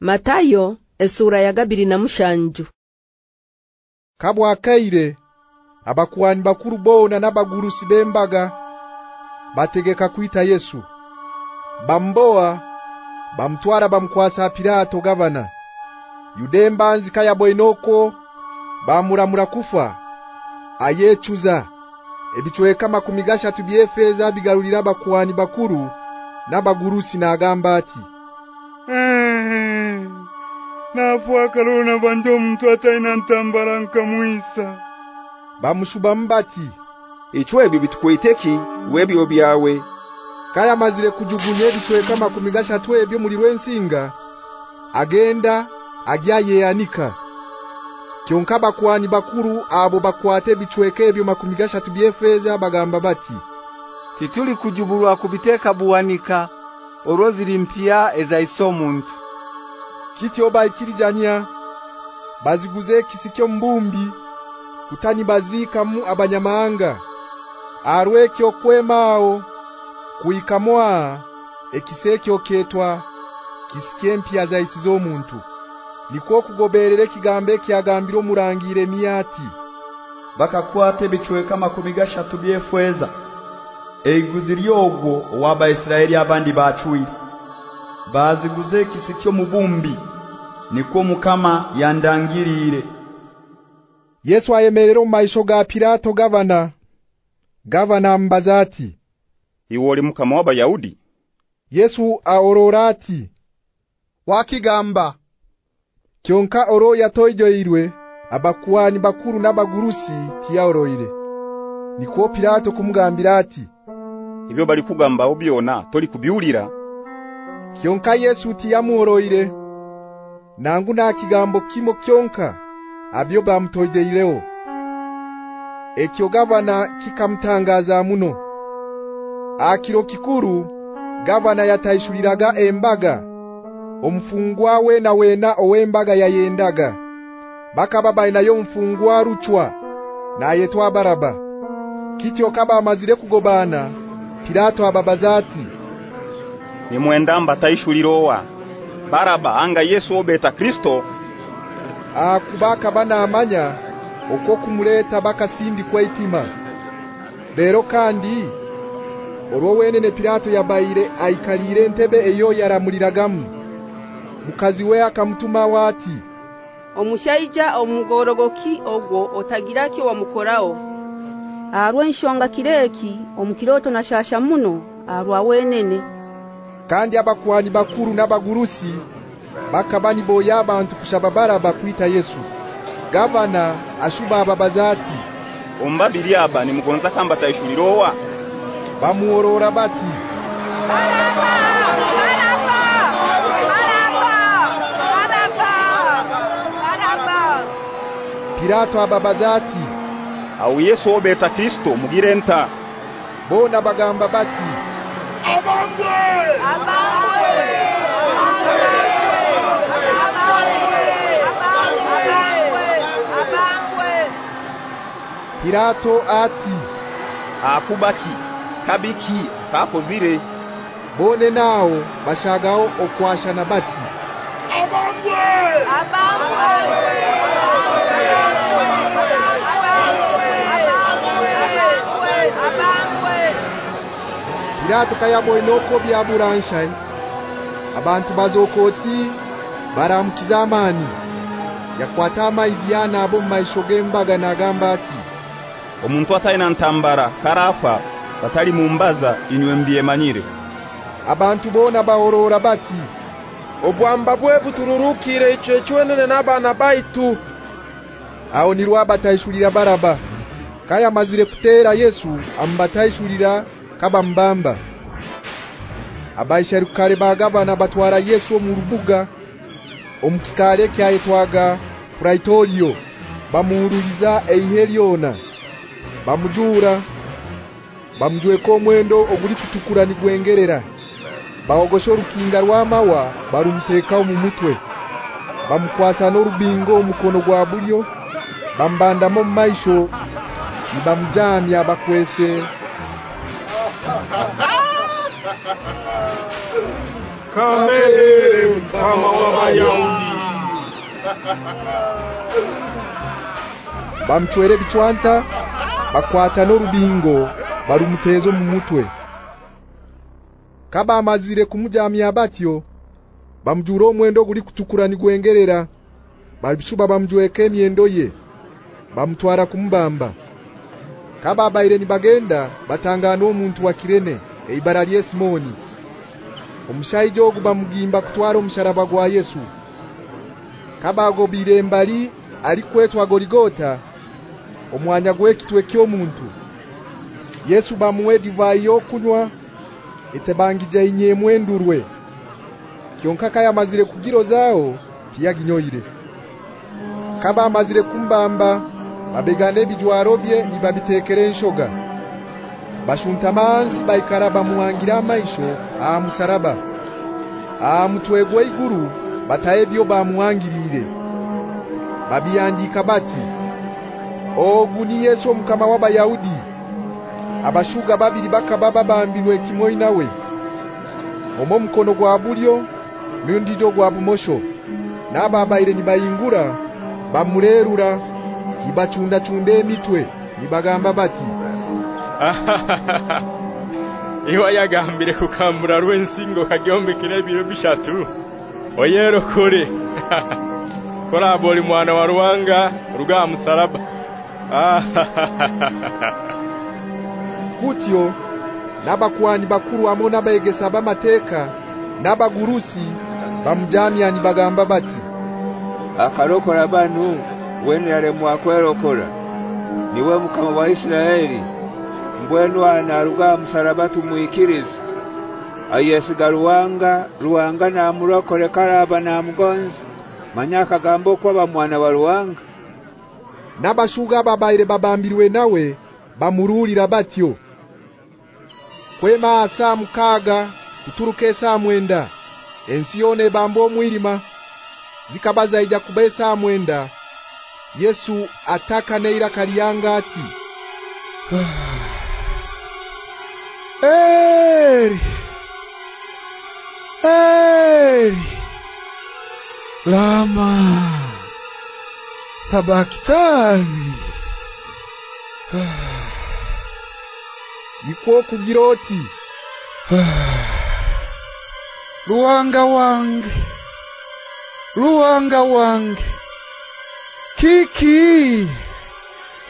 Matayo esura ya gabiri na mushanju. Kabwa kaire abakuani bakuru bona nabagurusi bembaga bategeka kuita Yesu. Bamboa bamtwara bamkwasa Pilato gavana. Yudemba nzika ya boinoko bamuramura kufa ayechuza ebichweka makumigasha tubyefeza bigarulira kuani bakuru nabagurusi na agamba ati Nafua kalona banjo mtu ataina ntambara nkamwisa bamushuba mbati Ichwe bitukwiteki webyo byawe kaya mazire kujugunye bichweka makumigasha twebyo muri rwensinga agenda agyaye anika Kyonka bakwani bakuru abo bakwate bichweke ebyo makumigasha tubyefeza bagamba bati. Tituli kujubulwa kubiteka buwanika oroziri mpia ezaiso muntu Kityo bayikirijanya baziguze kisikyo mbumbi. Kutani bazika mu abanyamanga. Arwekyo kwemao kuikamoa ekisekyo ketwa. Kisikempya za isizo omuntu niko kugoberere kigambe kyagambiro murangire miyati bakakwate bichweka makumigasha tubiefweza eiguziryogo waba Israeli abandi bachuire baziguze kisikyo mubumbi niko mukama yandangirire Yesu ayemerero maisho ga Pilato gavana gavana mbazati Iwoli mukama w'abayahudi Yesu aororati wakigamba Kyonka oro yatoijoirwe abakuani bakuru nabagurusi tiyaoroire. Niko Pilato kumugambira ati Ibyo bali kugamba obyona toli kubiulira Kyonka Yesu tiyamuoroire Nangu na kigambo kimo kyonka abyo bamutojeileo Ekyo gavana kikamtangaza muno. Akiro kikuru gavana yataishuliraga embaga. Omfungwa we na wena owembaga yayendaga. Bakaba baina mfungwa ruchwa na yetwa baraba. Kityo kaba amazire kugobana Pilato ababazati ni mwendamba taishulirowa baraba anga Yesu obeta Kristo. Akubaka bana amanya uko kumuleta bakasindi kwa itima. Lero kandi Orwo wenene Pilato yabaire aikalire ntebe eyo yaramuliragamu. Mukazi we akamtuma wati Omushaija omugorogoki ogwo otagiraki wamukorao Arwe nshonga kireki omukiroto na shasha muno arwa wenene kandi abakwani bakuru nabagurusi bakabani boya abantu kushababara bakwita Yesu. Gavana ashuba ababazati ombabiri aba ni mugonza kamba taishulirowa bamuorora bati Pirato ababazati au Yesu obeta Kristo mugirenta bona bagamba bati Abangwe Pilato ati. Akubaki kabiki kakozire. Bone nao bashagao okwasha na bati. Abangwe Abangwe Pilato kayabo inoko byaburanshai abantu bazokoti baramukizamani. Yakwata amaidiana abo maishoge mbaga na gamba ati omuntu ataina ntambara karafa batali mumbaza inywe mbiye manyire. Abantu bona baorora bati obwamba bwe butururukire icho chwenene nabana baitu. Aho nirwa batayishulira baraba. Kaya mazire kutera Yesu ambatayishulira kaba mbamba. Abaisharukare bagabana batwara Yesu mu rubuga omukikale kyayetwaga Praetorio bamuruliza eiheliona bamujura bamujwe ko mwendo oguri kutukura ni gwengerera. Baogosho rukinga rwamawa barumteka mu mutwe. Bamkwasa no rubingo mukono gwa bulyo. Bambandamo maisho nibamjamya bakwese. Kamere mtama wa abayahudi bamchwere bichwanta bakwata n'orubingo barumutezo mu mutwe. Kaba amazire kumujamya batyo bamjuro mwendo guli kutukura ni gwengerera. Babishuba bamjweke emyendo ye bamtwara kumbamba. Kaba abaire ni bagenda batangana omuntu wa kirene eibara lye Simoni. Omushaijo oguba mugimba kutwara omusharaba gwa Yesu. Kaba agobire mbali alikwetwa Goligota omwanya gwekitwe ky'omuntu. Yesu bamuwe divai yokunywa etebangija inyemwe ndurwe kyonka kaya mazire kugiro zao tiyaginyoire kaba amazire kumbamba babegane bijwaro bye nibabitekere nshoga bashuntamanzi baikaraba muwangira amaisho a musaraba. A mutwegwa iguru batayebyo bamuwangirire. Babiyandika bati oguni Yesu mukama w'abayahudi abashuga babiri bakababa bambilwe kimoi nawe. Omo mukono gwa bulyo n'undijo gwa bumosho. Nababaire nibayingura bamurerura ibachunda chunde emitwe nibagamba bati Iwa yagambire kukambura rwensingo kagyombe kire biro bishatu. Oyero kure Kora boli mwana wa ruwanga ruga musaraba Kutyo nabakwani bakuru amo nabayegesa bamateka nabagurusi bamjamya nibagamba bati akarokora banu wenu yale mwakwerokora niwe mukama wa Isiraeli mbwenu anaruga msarabatu muikirize. Ayesiga ruwanga ruwanga na karaba na mugonzi manyaka gambo kwa bamwana wa ruwanga nabashuga babaire babambirwe nawe bamurulira batyo. Kwema asa mukaga kuturuke saa mwenda. Ensione bambo mwirima. Zikabaza ija kubesa mwenda. Yesu ataka neira kaliyanga ati Eri! Eri! Lama Sabakitani Niko kugiroti Luanga wange. Luanga wange. Kiki?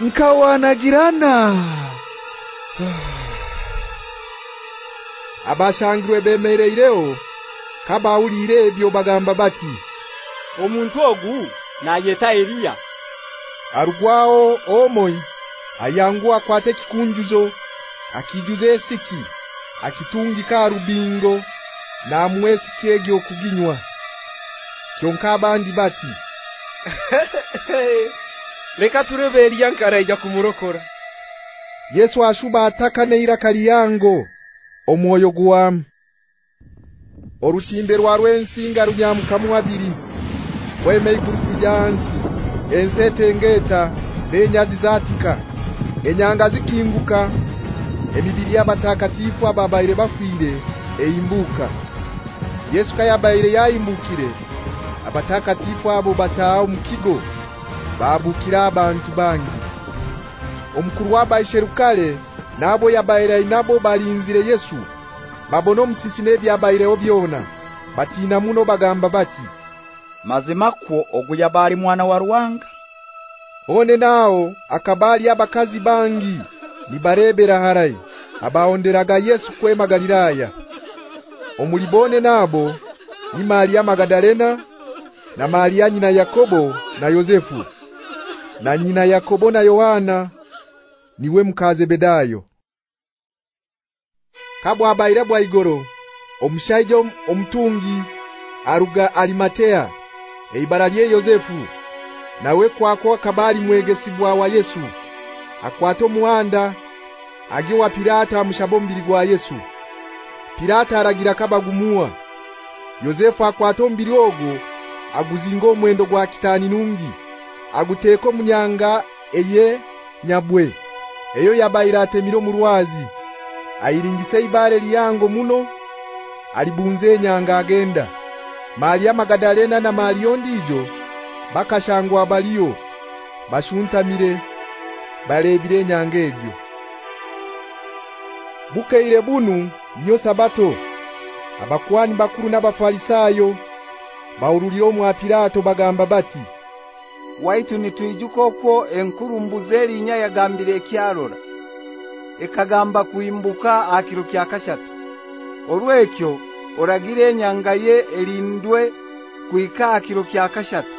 Nkawanagirana Abashangirwe bemereireo kabawulire ebyo bagamba bati Omuntu ogu nayeta Elia Arugwao omoi ayangua kwate kikunjuzo akijuze siki akitungika rubingo na mwesi kiege okuginywa. Kyonka abandi bati Leka turebe Elia nkaraija kumurokora. Yesu ashuba ataka neira kaliyango omwoyo guwamu orutimbe rwa rwensinga runyamukamu biri wemeye kurukujansi ensete ngeta nenyazi zatika enyanga zikinguka emibiri y'abatakatifu ababaire bafire eimbuka Yesu kayabaire yaimbukire abatakatifu abo batao mukigo babukira abantu bangi. Omukuru w'abayisherukale nabo yabaire nabo balinzire Yesu. Babono musisi nebyabaire obyona batina muno bagamba bati mazima oguyabali oguya bali mwana wa ruwanga. One nao akabali abakazi bangi libarebera harai abaonderaga Yesu kwema Galilaya omulibone nabo ni Maria Magdalena na Maria nyina Yakobo na Yosefu. Na nyina Yakobo na Yohana niwe mkaze bedayo. Kabwa abairabu igoro omtungi omutungi aruga alimatea eibara lye Yosefu. Nawe kwako kabali mwegesibwa wa Yesu. Akwato muanda agiwa pirata mushabombiri gwa Yesu. Pirata aragira kabagumua. Yosefu akwato mbiri ogo aguzingo mwendo gwa kitani nungi. Aguteko munyanga eye nyabwe. Eyo yabaira atemiro murwazi ayiringise ibare liyango muno alibunze nyanga agenda Maria Magdalena na Mario ndijo. Bakashangwa abaliyo bashuntamire. Balebire nyangejo Bukeire bunu niyo sabato. Abakwani bakuru n'abafarisayo. Bawululiro mu Pilato bagamba bati Waitu nitwijuko ko enkuru mbuzeri nya yagambire kyarora ekagamba kuimbuka akiro kya kashatu Olwekyo oragire nyangaye elindwe kuika akiro kya kashatu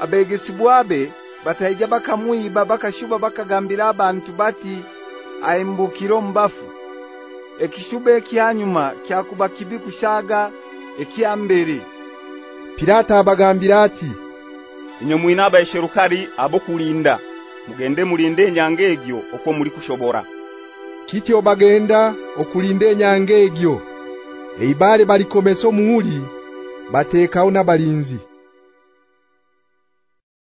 Abegesibwabe bataija bakamuiba bakashuba bakagambira abantu bati aimbukiro mbafu. Ekishube kyanyuma kyakuba kibi kushaga ekyambere Pirata abagambira ati Inyo mwinaba esherukari abo kulinda mugende mulinde nyangegyo okwo muri kushobora. Kityo bagenda okulinde nyangegyo Eibare balikomeso muuli batekaona balinzi